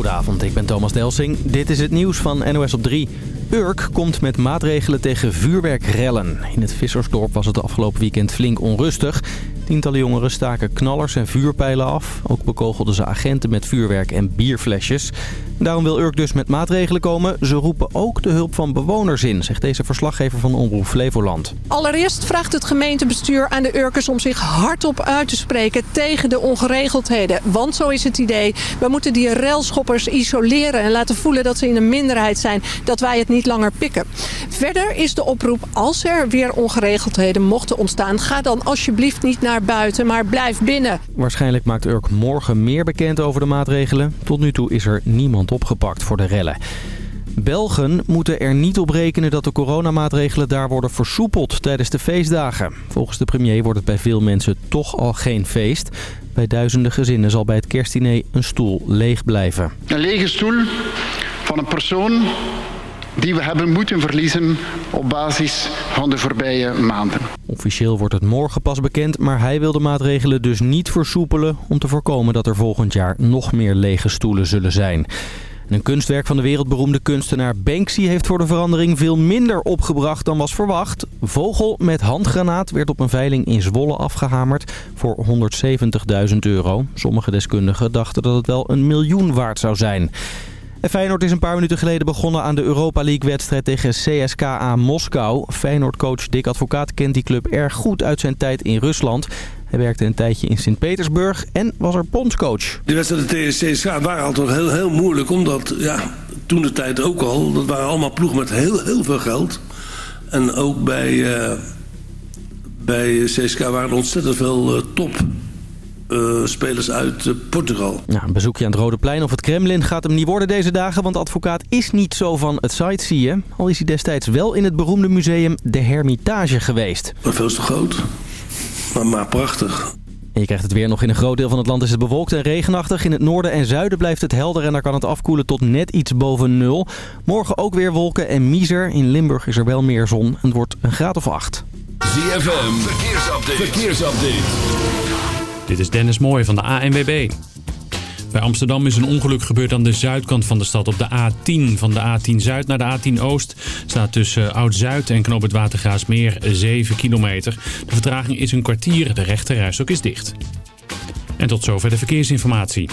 Goedenavond, ik ben Thomas Delsing. Dit is het nieuws van NOS op 3. Urk komt met maatregelen tegen vuurwerkrellen. In het Vissersdorp was het afgelopen weekend flink onrustig. Tientallen jongeren staken knallers en vuurpijlen af. Ook bekogelden ze agenten met vuurwerk en bierflesjes. Daarom wil Urk dus met maatregelen komen. Ze roepen ook de hulp van bewoners in, zegt deze verslaggever van Omroep Flevoland. Allereerst vraagt het gemeentebestuur aan de Urkers om zich hardop uit te spreken tegen de ongeregeldheden. Want zo is het idee, we moeten die railschoppers isoleren en laten voelen dat ze in een minderheid zijn. Dat wij het niet langer pikken. Verder is de oproep, als er weer ongeregeldheden mochten ontstaan, ga dan alsjeblieft niet naar buiten, maar blijf binnen. Waarschijnlijk maakt Urk morgen meer bekend over de maatregelen. Tot nu toe is er niemand opgepakt voor de rellen. Belgen moeten er niet op rekenen dat de coronamaatregelen daar worden versoepeld tijdens de feestdagen. Volgens de premier wordt het bij veel mensen toch al geen feest. Bij duizenden gezinnen zal bij het kerstdiner een stoel leeg blijven. Een lege stoel van een persoon die we hebben moeten verliezen op basis van de voorbije maanden. Officieel wordt het morgen pas bekend, maar hij wil de maatregelen dus niet versoepelen... om te voorkomen dat er volgend jaar nog meer lege stoelen zullen zijn. Een kunstwerk van de wereldberoemde kunstenaar Banksy heeft voor de verandering veel minder opgebracht dan was verwacht. Vogel met handgranaat werd op een veiling in Zwolle afgehamerd voor 170.000 euro. Sommige deskundigen dachten dat het wel een miljoen waard zou zijn. En Feyenoord is een paar minuten geleden begonnen aan de Europa League-wedstrijd tegen CSKA Moskou. Feyenoord-coach Dick Advocaat kent die club erg goed uit zijn tijd in Rusland. Hij werkte een tijdje in Sint-Petersburg en was er bondscoach. De wedstrijden tegen CSK waren altijd heel, heel moeilijk. Omdat, ja, toen de tijd ook al, dat waren allemaal ploegen met heel, heel veel geld. En ook bij, uh, bij CSK waren er ontzettend veel uh, top uh, spelers uit uh, Portugal. Ja, een bezoekje aan het Rode Plein of het Kremlin gaat hem niet worden deze dagen... want de advocaat is niet zo van het sightseeën. Al is hij destijds wel in het beroemde museum De Hermitage geweest. Maar veel te groot, maar, maar prachtig. En je krijgt het weer nog in een groot deel van het land is het bewolkt en regenachtig. In het noorden en zuiden blijft het helder en daar kan het afkoelen tot net iets boven nul. Morgen ook weer wolken en miser. In Limburg is er wel meer zon. Het wordt een graad of acht. ZFM, verkeersupdate. verkeersupdate. Dit is Dennis Mooij van de ANWB. Bij Amsterdam is een ongeluk gebeurd aan de zuidkant van de stad. Op de A10 van de A10 Zuid naar de A10 Oost staat tussen Oud-Zuid en Knoop het Watergraasmeer 7 kilometer. De vertraging is een kwartier, de rechterrijstok is dicht. En tot zover de verkeersinformatie.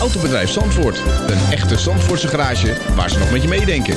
Autobedrijf Zandvoort. Een echte Zandvoortse garage waar ze nog met je meedenken.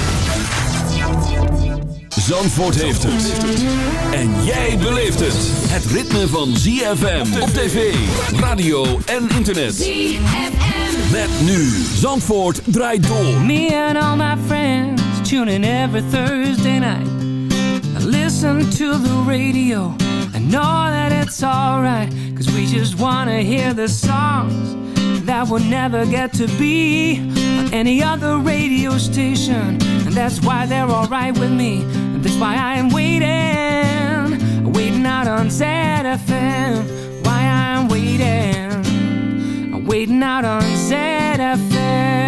Zandvoort heeft het. En jij beleeft het. Het ritme van ZFM op tv, radio en internet. ZFM. Met nu. Zandvoort draait door. Me and all my friends tune in every Thursday night. I listen to the radio. I know that it's alright. Cause we just wanna hear the songs that will never get to be any other radio station. And that's why they're alright with me. And that's why I'm waiting, waiting out on ZFM. Why I'm waiting, I'm waiting out on ZFM.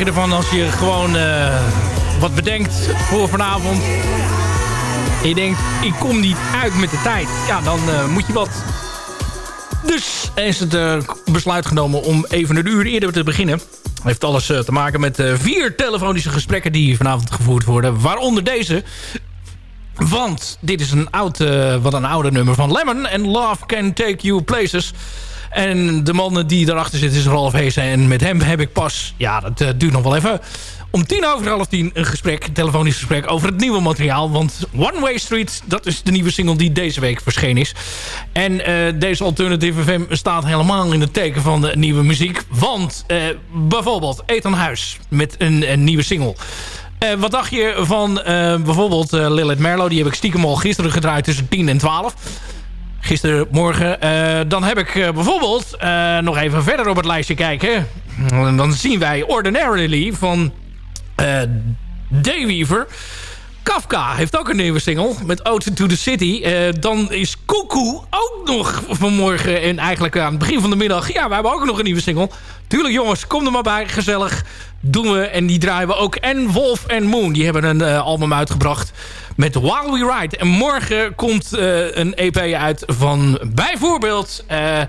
Je ervan als je gewoon eh, wat bedenkt voor vanavond? Je denkt, ik kom niet uit met de tijd. Ja, dan eh, moet je wat. Dus is het eh, besluit genomen om even een uur eerder te beginnen. Heeft alles te maken met vier telefonische gesprekken die vanavond gevoerd worden. Waaronder deze. Want dit is een oud, wat een oude nummer van Lemon. En Love Can Take You Places. En de man die daarachter zit is Ralf Heesen. En met hem heb ik pas, ja dat eh, duurt nog wel even... om tien over half tien een gesprek, telefonisch gesprek... over het nieuwe materiaal. Want One Way Street, dat is de nieuwe single die deze week verschenen is. En eh, deze Alternative FM staat helemaal in het teken van de nieuwe muziek. Want eh, bijvoorbeeld Ethan Huis met een, nieuwe single... Wat dacht je van bijvoorbeeld Lilith Merlo? Die heb ik stiekem al gisteren gedraaid tussen 10 en 12. Gistermorgen. Eh, dan heb ik eh, bijvoorbeeld eh, nog even verder op het lijstje kijken. En dan zien wij Ordinarily van Dayweaver. Kafka heeft ook een nieuwe single met Ode to the City. Dan is Koekoe ook nog vanmorgen en eigenlijk aan het begin van de middag. Ja, we hebben ook nog een nieuwe single. Tuurlijk jongens, kom er maar bij. Gezellig doen we. En die draaien we ook. En Wolf and Moon, die hebben een eh, album uitgebracht met While We Ride. En morgen komt eh, een EP uit van bijvoorbeeld... eh,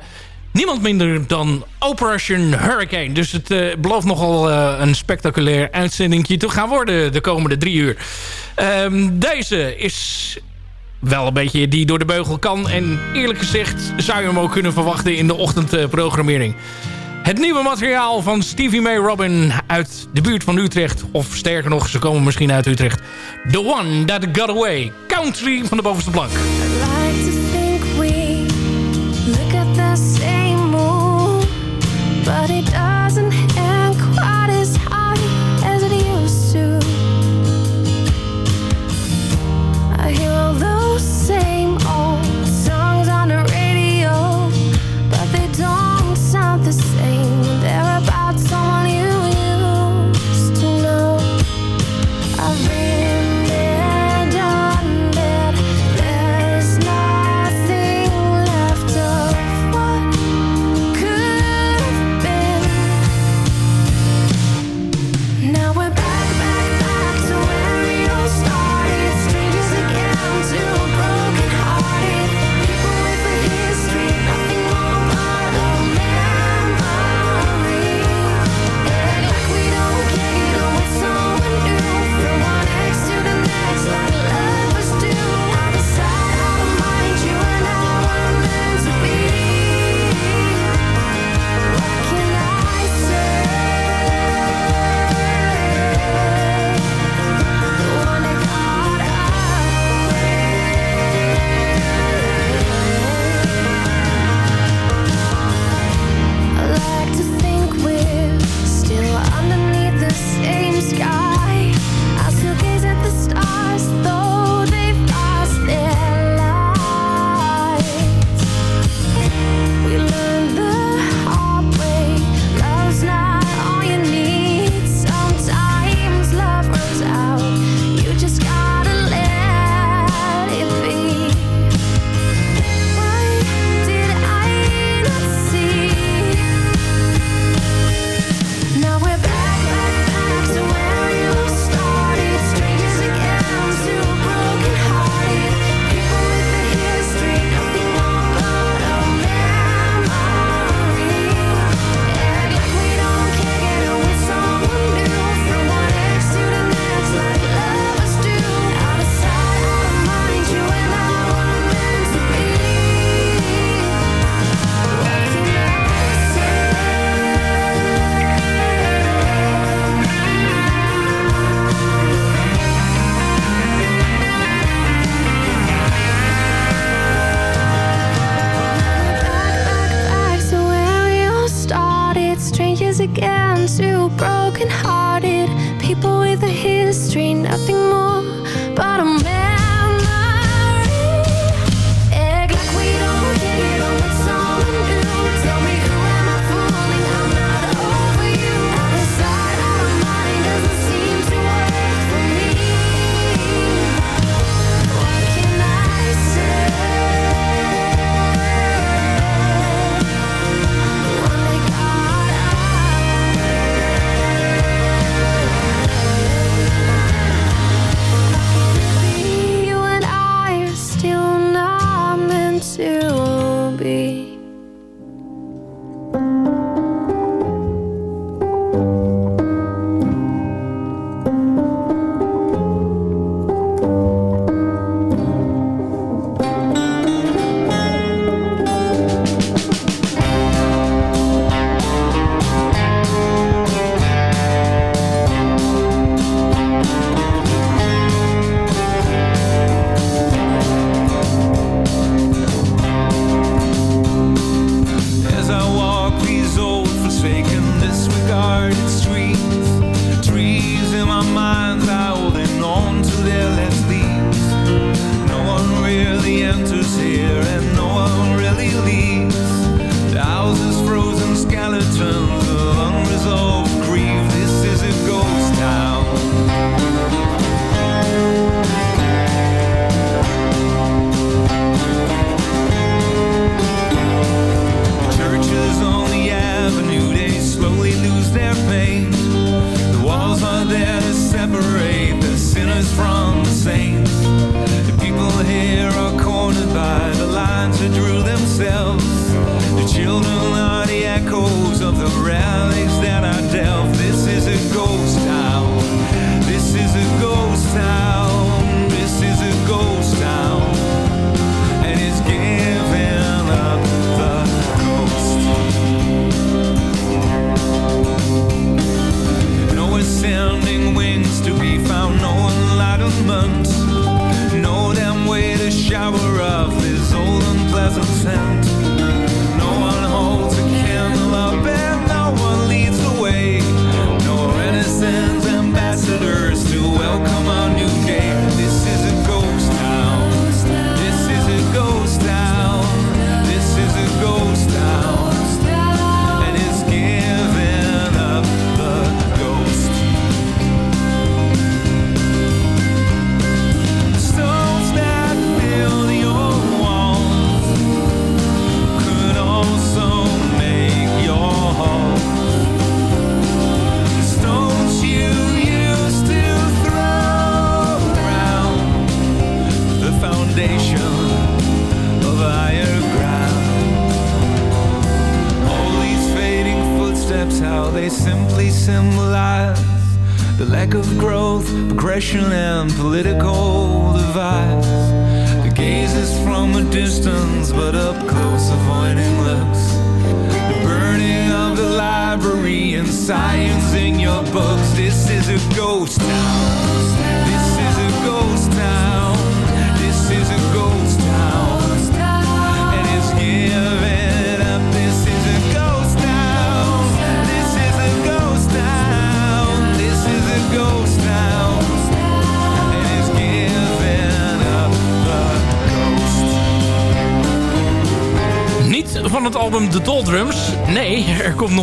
Niemand minder dan Operation Hurricane. Dus het belooft nogal een spectaculair uitzendingje te gaan worden de komende drie uur. Ehm, deze is wel een beetje die door de beugel kan. En eerlijk gezegd zou je hem ook kunnen verwachten in de ochtendprogrammering. Het nieuwe materiaal van Stevie May Robin uit de buurt van Utrecht. Of sterker nog, ze komen misschien uit Utrecht. The One That Got Away. Country van de bovenste plank.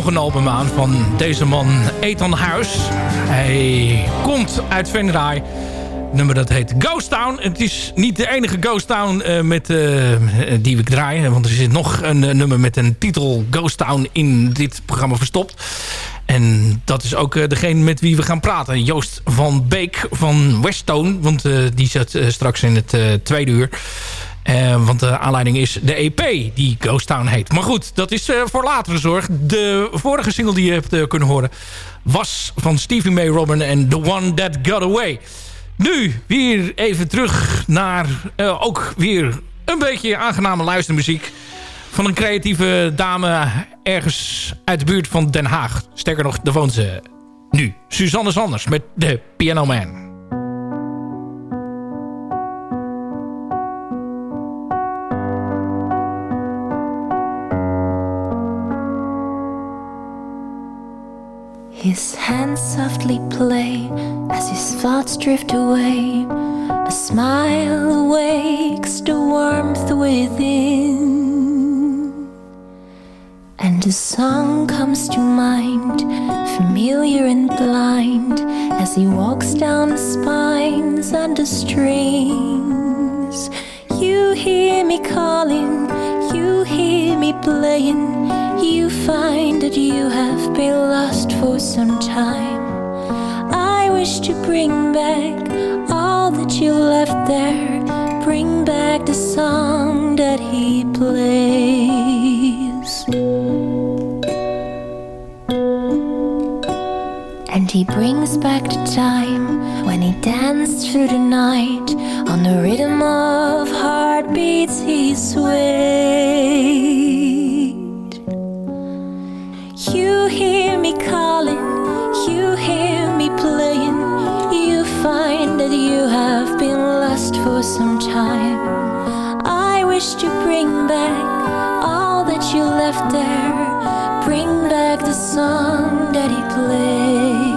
nog een van deze man, Ethan Huis. Hij komt uit Vendraai. nummer dat heet Ghost Town. Het is niet de enige Ghost Town eh, met, eh, die we draaien. Want er zit nog een eh, nummer met een titel Ghost Town in dit programma verstopt. En dat is ook degene met wie we gaan praten. Joost van Beek van Westone. Want die zit straks in het tweede uur. Eh, want de aanleiding is de EP die Ghost Town heet. Maar goed, dat is eh, voor latere zorg. De vorige single die je hebt eh, kunnen horen was van Stevie May Robin en The One That Got Away. Nu weer even terug naar ook weer een beetje aangename luistermuziek van een creatieve dame ergens uit de buurt van Den Haag. Sterker nog, daar woont ze nu. Suzanne Sanders met de Piano Man. His hands softly play as his thoughts drift away. A smile awakes the warmth within. And a song comes to mind, familiar and blind, as he walks down the spines and the strings. You hear me calling you hear me playing, you find that you have been lost for some time. I wish to bring back all that you left there, bring back the song that he plays. And he brings back the time when he danced through the night on the rhythm of heartbeats he swayed. You hear me calling, you hear me playing, you find that you have been lost for some time. I wish to bring back all that you left there, bring back the song that he plays.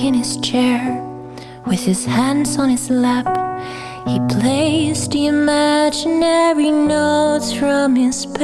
In his chair, with his hands on his lap, he plays the imaginary notes from his past.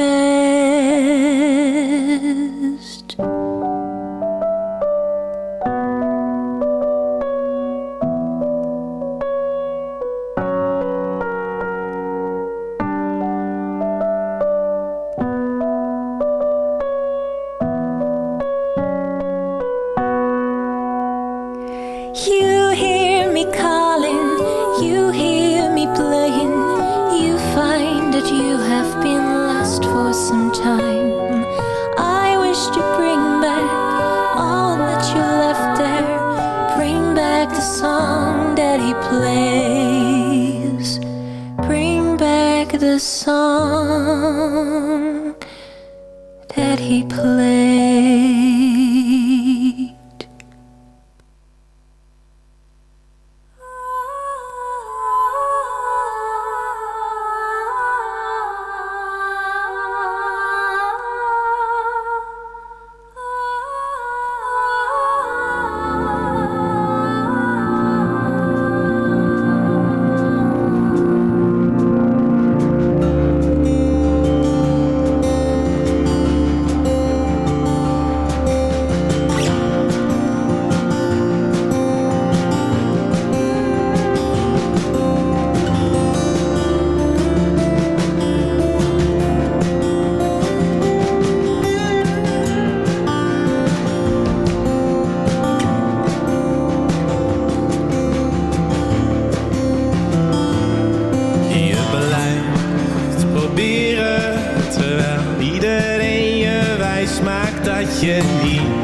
Maakt dat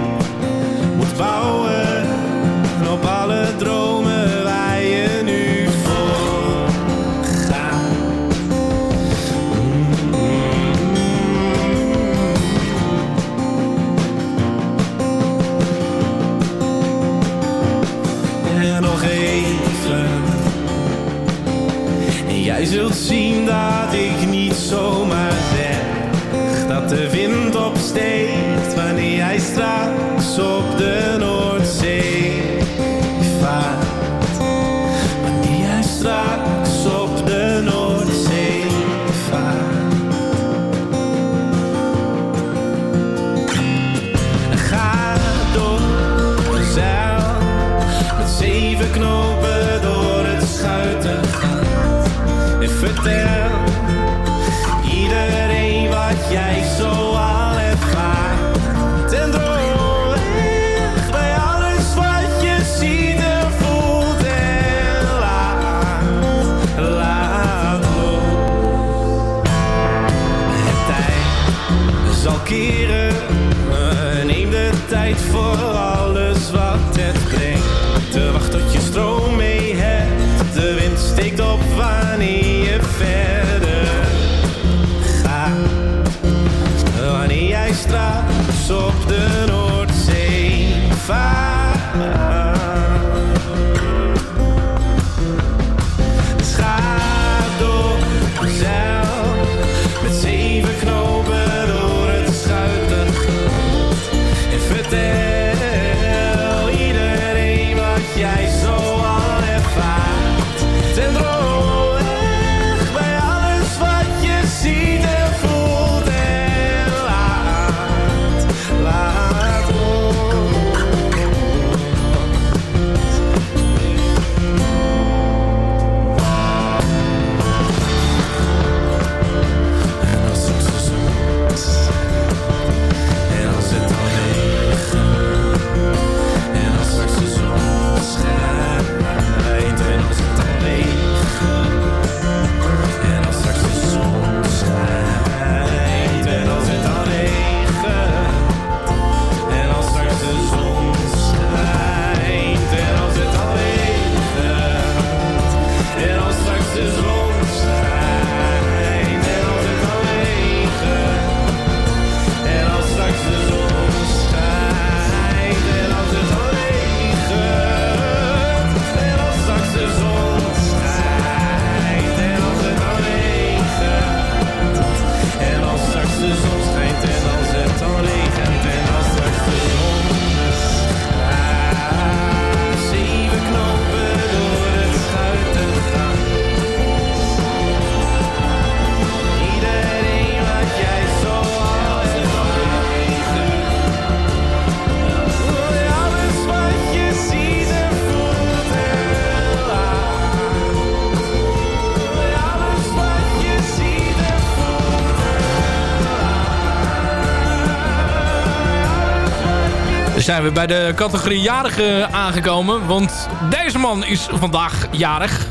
zijn we bij de categorie jarige aangekomen. Want deze man is vandaag jarig.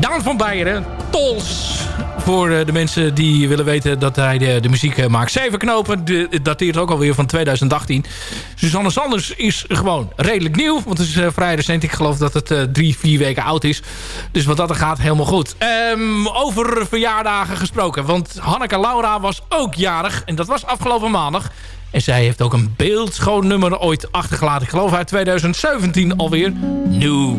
Daan van Beieren, Tols. Voor eh, de mensen die willen weten dat hij de, muziek eh, maakt. Zeven knopen, de, dateert ook alweer van 2018. Susanne Sanders is gewoon redelijk nieuw. Want het is eh, vrij recent. Ik geloof dat het drie, vier weken oud is. Dus wat dat er gaat, helemaal goed. Ehm, over verjaardagen gesproken. Want Hanneke Laura was ook jarig. En dat was afgelopen maandag. En zij heeft ook een beeldschoon nummer ooit achtergelaten. Ik geloof uit 2017 alweer. Nieuw.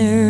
there.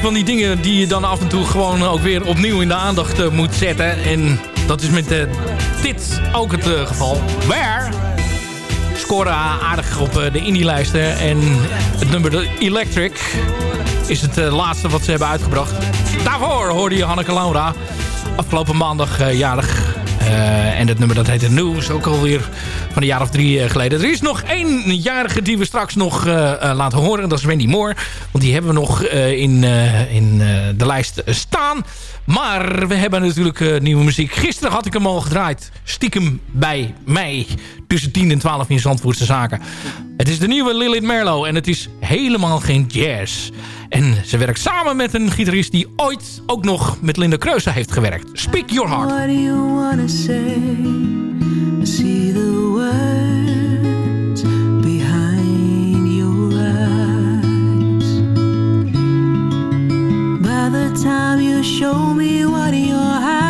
van die dingen die je dan af en toe gewoon ook weer opnieuw in de aandacht eh, moet zetten. En dat is met eh, dit ook het eh, geval. Where scoren aardig op de indie-lijsten. En het nummer Electric is het laatste wat ze hebben uitgebracht. Daarvoor hoorde je Hanneke Laura. Afgelopen maandag jarig. Eh, en het nummer dat heet The News. Ook alweer van een jaar of drie eh, geleden. Er is nog één jarige die we straks nog eh, laten horen. Dat is Wendy Moore. Want die hebben we nog in, in de lijst staan. Maar we hebben natuurlijk nieuwe muziek. Gisteren had ik hem al gedraaid. Stiekem bij mij. Tussen 10 en 12 in Zandvoortse Zaken. Het is de nieuwe Lilith Merlo. En het is helemaal geen jazz. En ze werkt samen met een gitarist die ooit ook nog met Linda Kreuzer heeft gewerkt. Speak Your Heart. What do you wanna say? I see the words behind your eyes. By the time you show me what you're hiding,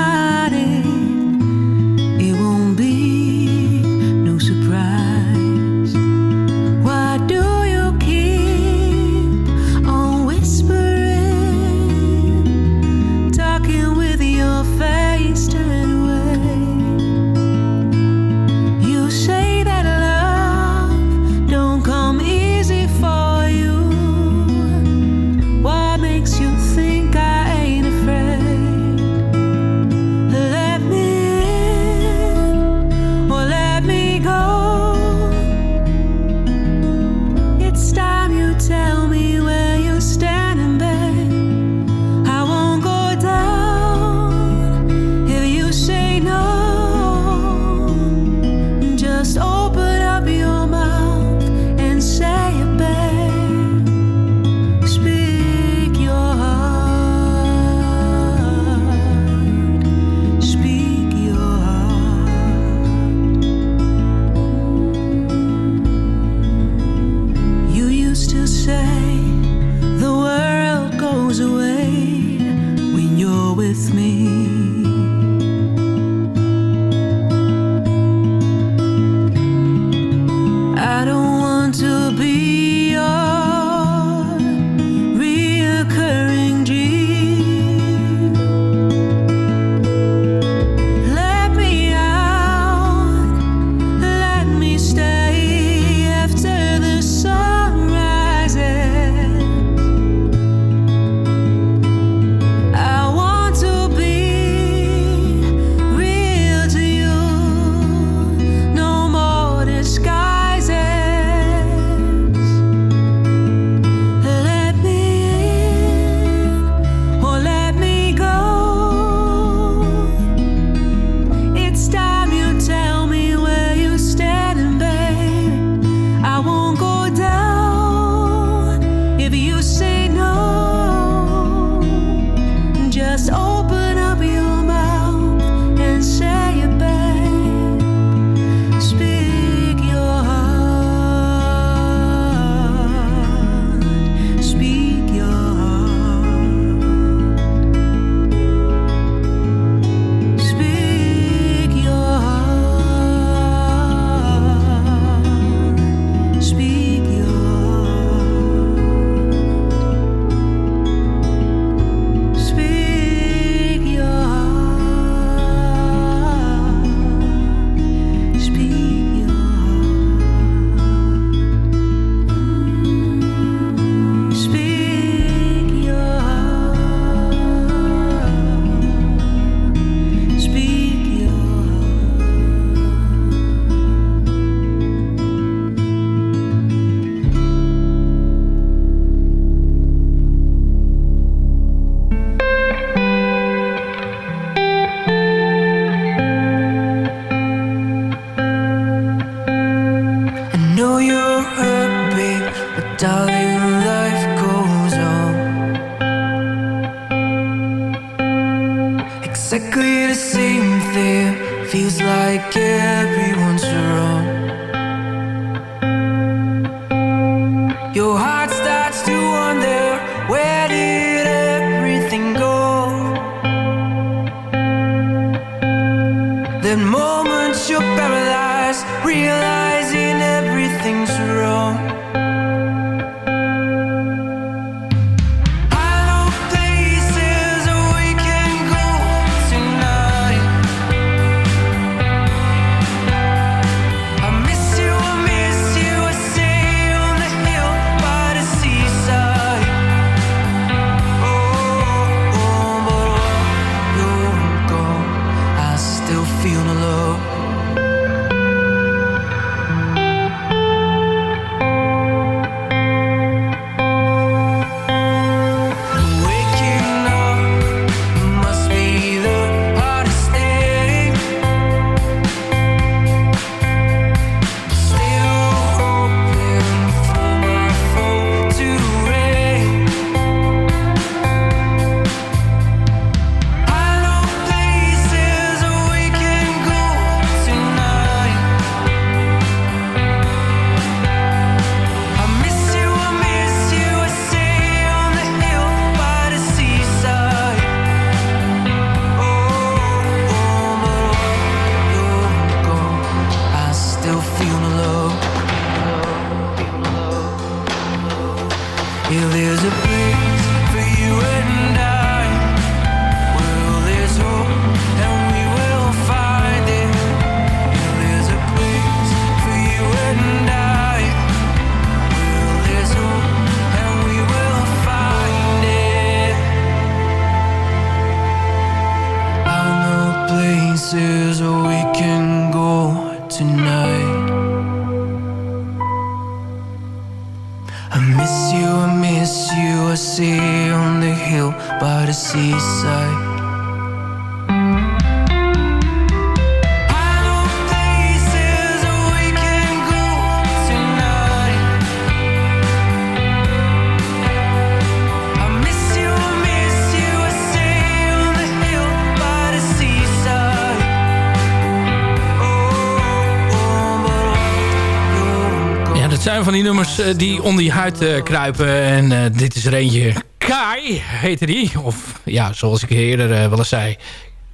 van die nummers eh, die onder je huid eh, kruipen. En eh, dit is er eentje. Kai heette die. Of ja, zoals ik eerder wel eens zei.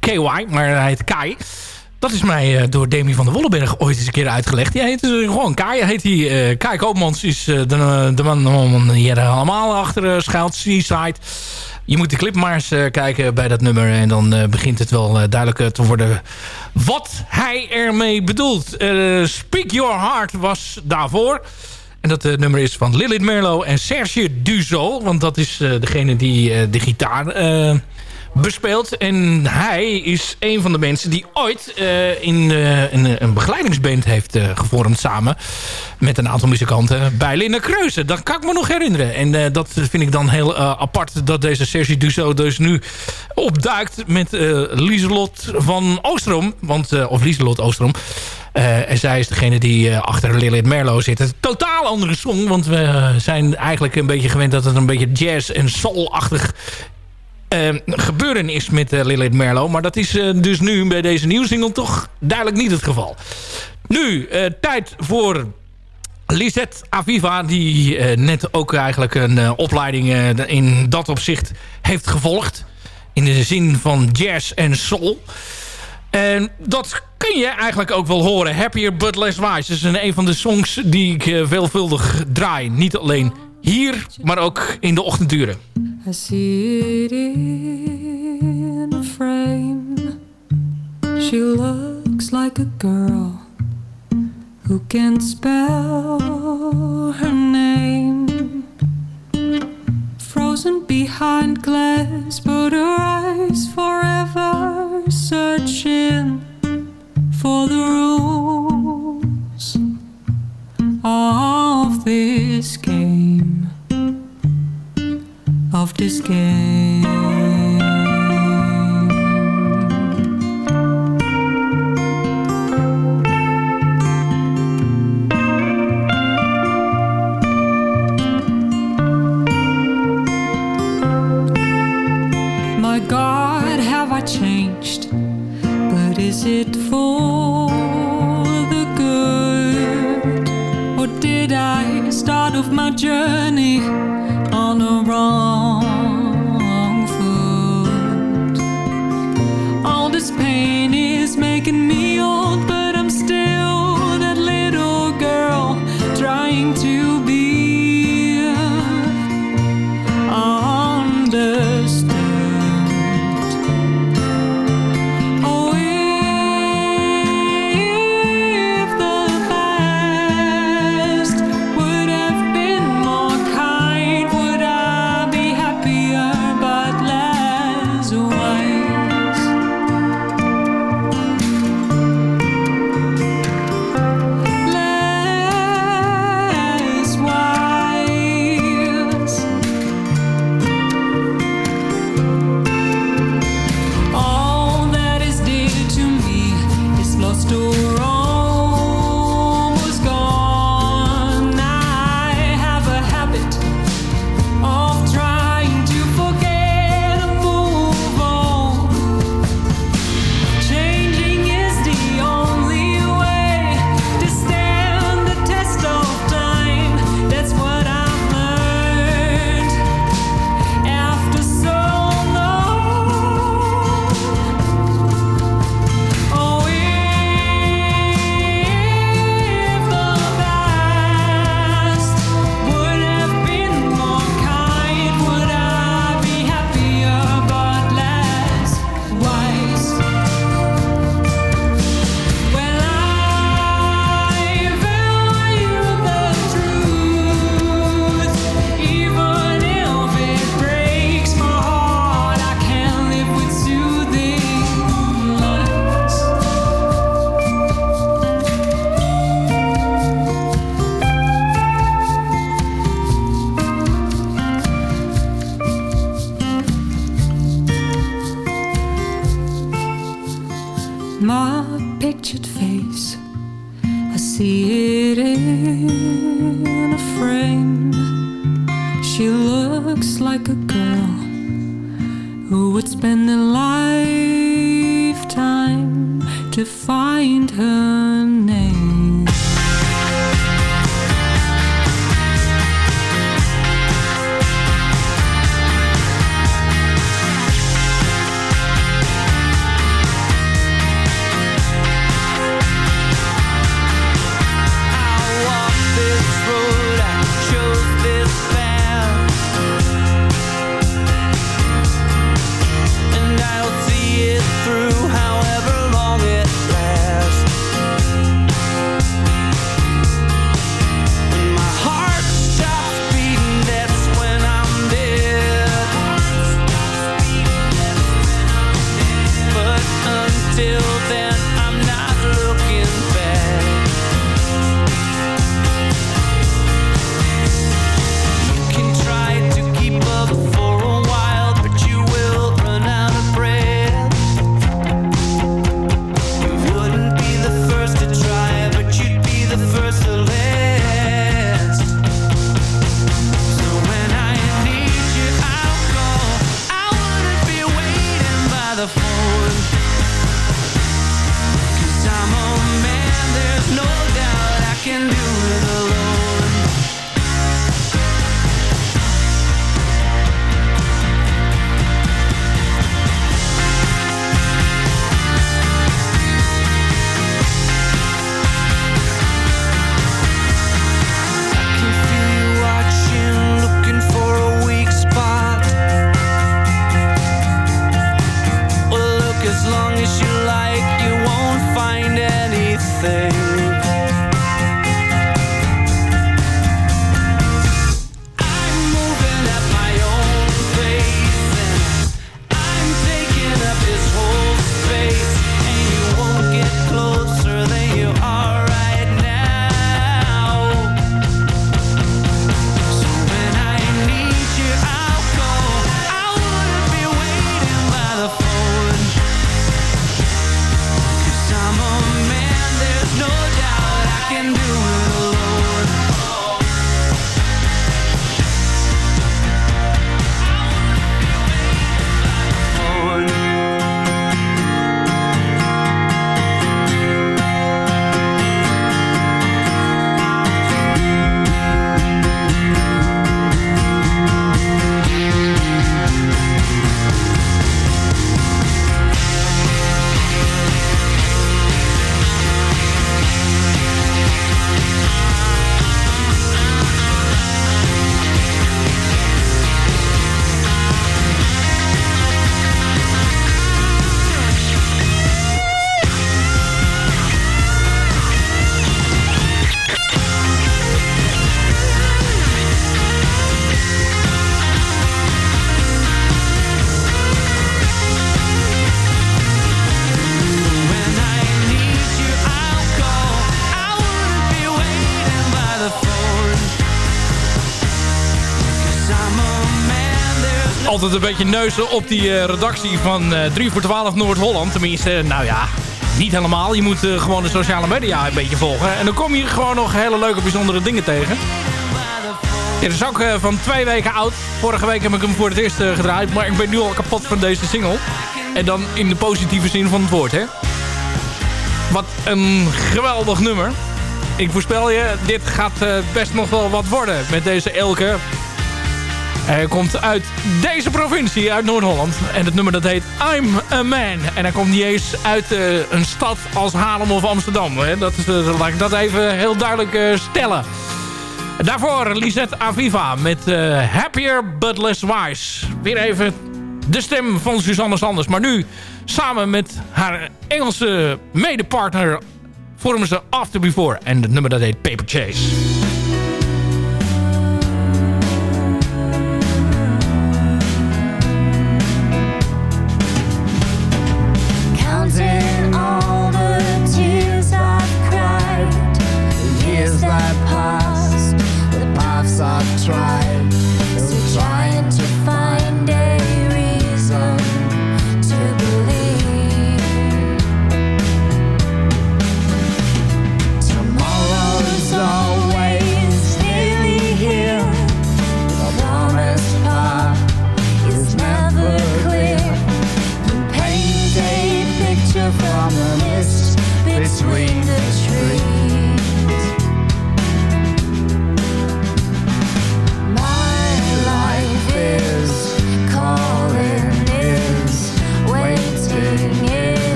KY, maar hij heet Kai. Dat is mij door Demi van der Wollenberg ooit eens een keer uitgelegd. Ja, heet gewoon Kai. Heet eh, Kai Koopmans is de, de man, die er allemaal achter schuilt. Seaside. Je moet de clip maar eens kijken bij dat nummer. En dan begint het wel duidelijk te worden wat hij ermee bedoelt. Speak Your Heart was daarvoor. En dat eh, nummer is van Lilith Merlo en Serge Duzo. Want dat is eh, degene die eh, de gitaar bespeelt. En hij is een van de mensen die ooit in een, een begeleidingsband heeft gevormd samen. Met een aantal muzikanten bij Linda Kreuzen. Dat kan ik me nog herinneren. En dat vind ik dan heel apart dat deze Serge Duzo dus nu opduikt met Lieselot van Oostrom. Want, of Lieselot Oostrom. Eh, en zij is degene die eh, achter Lilith Merlo zit. Een totaal andere song. Want we eh, zijn eigenlijk een beetje gewend dat het een beetje jazz- en soul-achtig eh, gebeuren is met Lilith Merlo. Maar dat is dus nu bij deze nieuwsingle toch duidelijk niet het geval. Nu, tijd voor Lisette Aviva, die net ook eigenlijk een opleiding in dat opzicht heeft gevolgd. In de zin van jazz en soul. En dat kun je eigenlijk ook wel horen. Happier but less wise. Is een, van de songs die ik eh, veelvuldig draai. Niet alleen hier, maar ook in de ochtenduren. I see it in a frame. She looks like a girl who can spell her name. Frozen behind glass, but her eyes forever searching for the rules of this game of this game. Altijd een beetje neuzen op die eh, redactie van eh 3 voor 12 Noord-Holland. Tenminste, nou ja, niet helemaal. Je moet eh, gewoon de sociale media een beetje volgen. En dan kom je gewoon nog hele leuke, bijzondere dingen tegen. Dit is ook eh, van twee weken oud. Vorige week heb ik hem voor het eerst eh, gedraaid. Maar ik ben nu al kapot van deze single. En dan in de positieve zin van het woord, hè. Wat een geweldig nummer. Ik voorspel je, dit gaat eh, best nog wel wat worden met deze Elke. Hij komt uit deze provincie, uit Noord-Holland. En het nummer dat heet I'm a Man. En hij komt niet eens uit eh, een stad als Haarlem of Amsterdam. Hè. Dat is, eh, laat ik dat even heel duidelijk eh, stellen. Daarvoor Lisette Aviva met Happier But Less Wise. Weer even de stem van Suzanne Sanders. Maar nu samen met haar Engelse medepartner vormen ze After Before. En het nummer dat heet Paper Chase.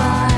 fire.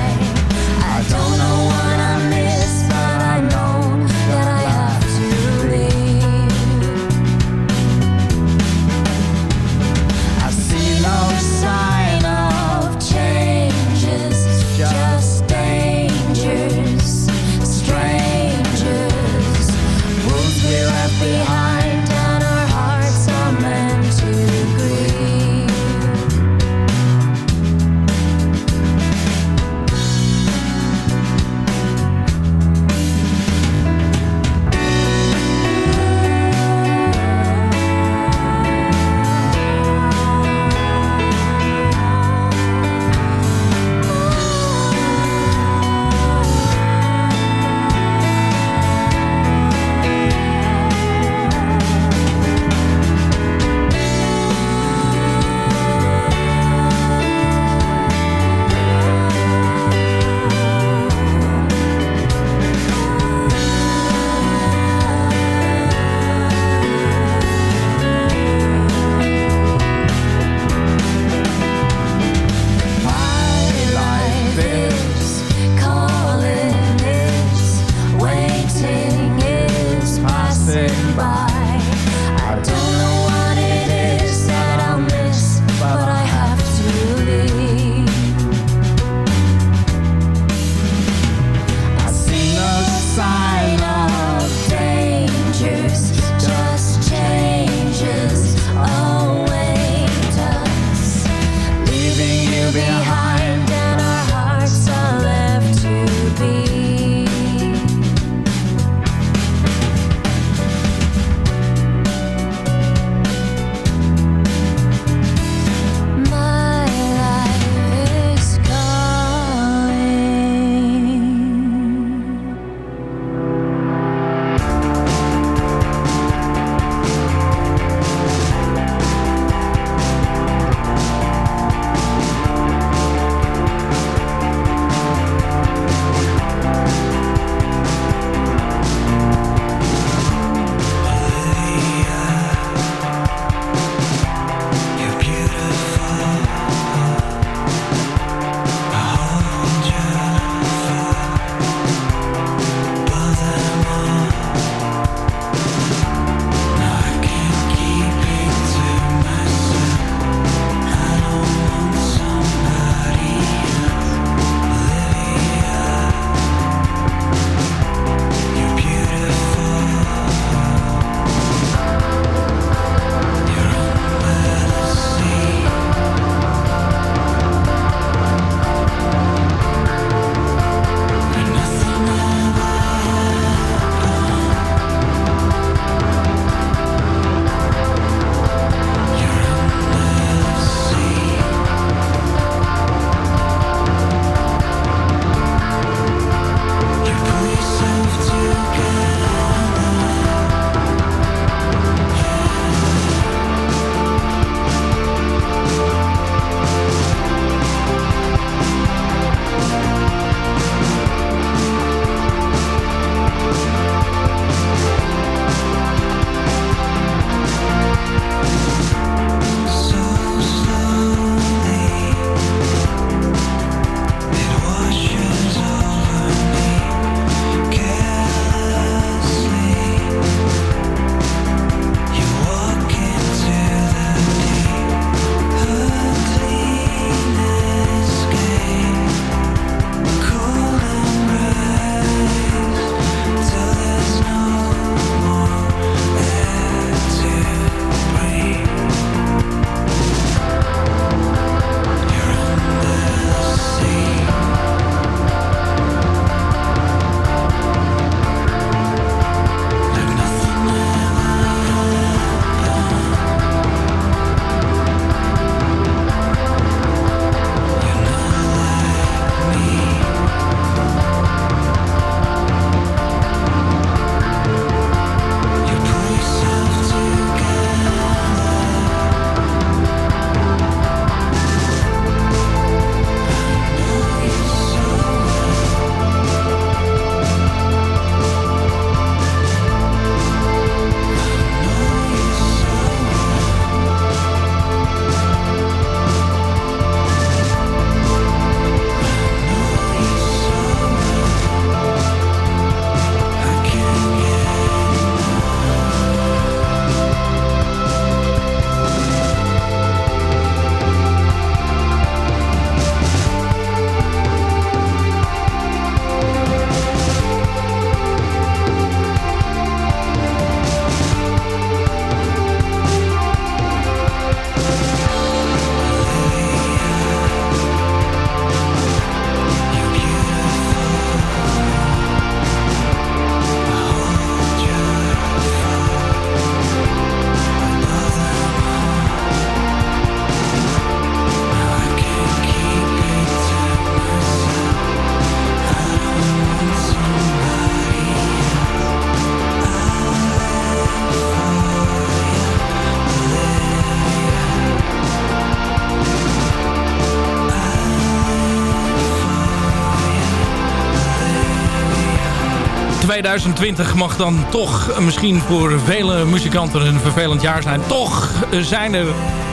2020 mag dan toch misschien voor vele muzikanten een vervelend jaar zijn. Toch zijn er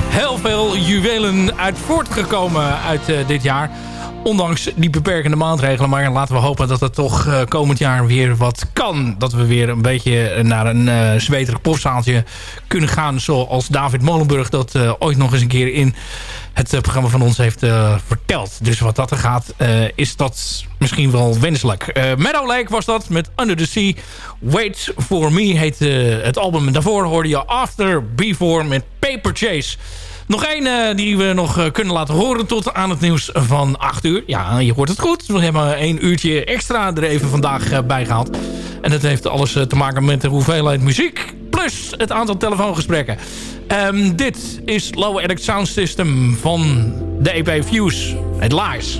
heel veel juwelen uit voortgekomen uit eh, dit jaar. Ondanks die beperkende maatregelen. Maar laten we hopen dat het toch eh, komend jaar weer wat kan. Dat we weer een beetje naar een eh zweterig popzaaltje kunnen gaan. Zoals David Molenburg dat eh, ooit nog eens een keer in het eh, programma van ons heeft eh, verteld. Dus wat dat er gaat, eh, is dat misschien wel wenselijk. Meadow Lake was dat met Under the Sea. Wait For Me heet het album. Daarvoor hoorde je After Before met Paper Chase. Nog één die we nog kunnen laten horen tot aan het nieuws van 8 uur. Ja, je hoort het goed. We hebben één uurtje extra er even vandaag bij gehaald. En dat heeft alles te maken met de hoeveelheid muziek. Plus het aantal telefoongesprekken. Ehm, dit is Low Edit Sound System van de EP Fuse. Het Lies.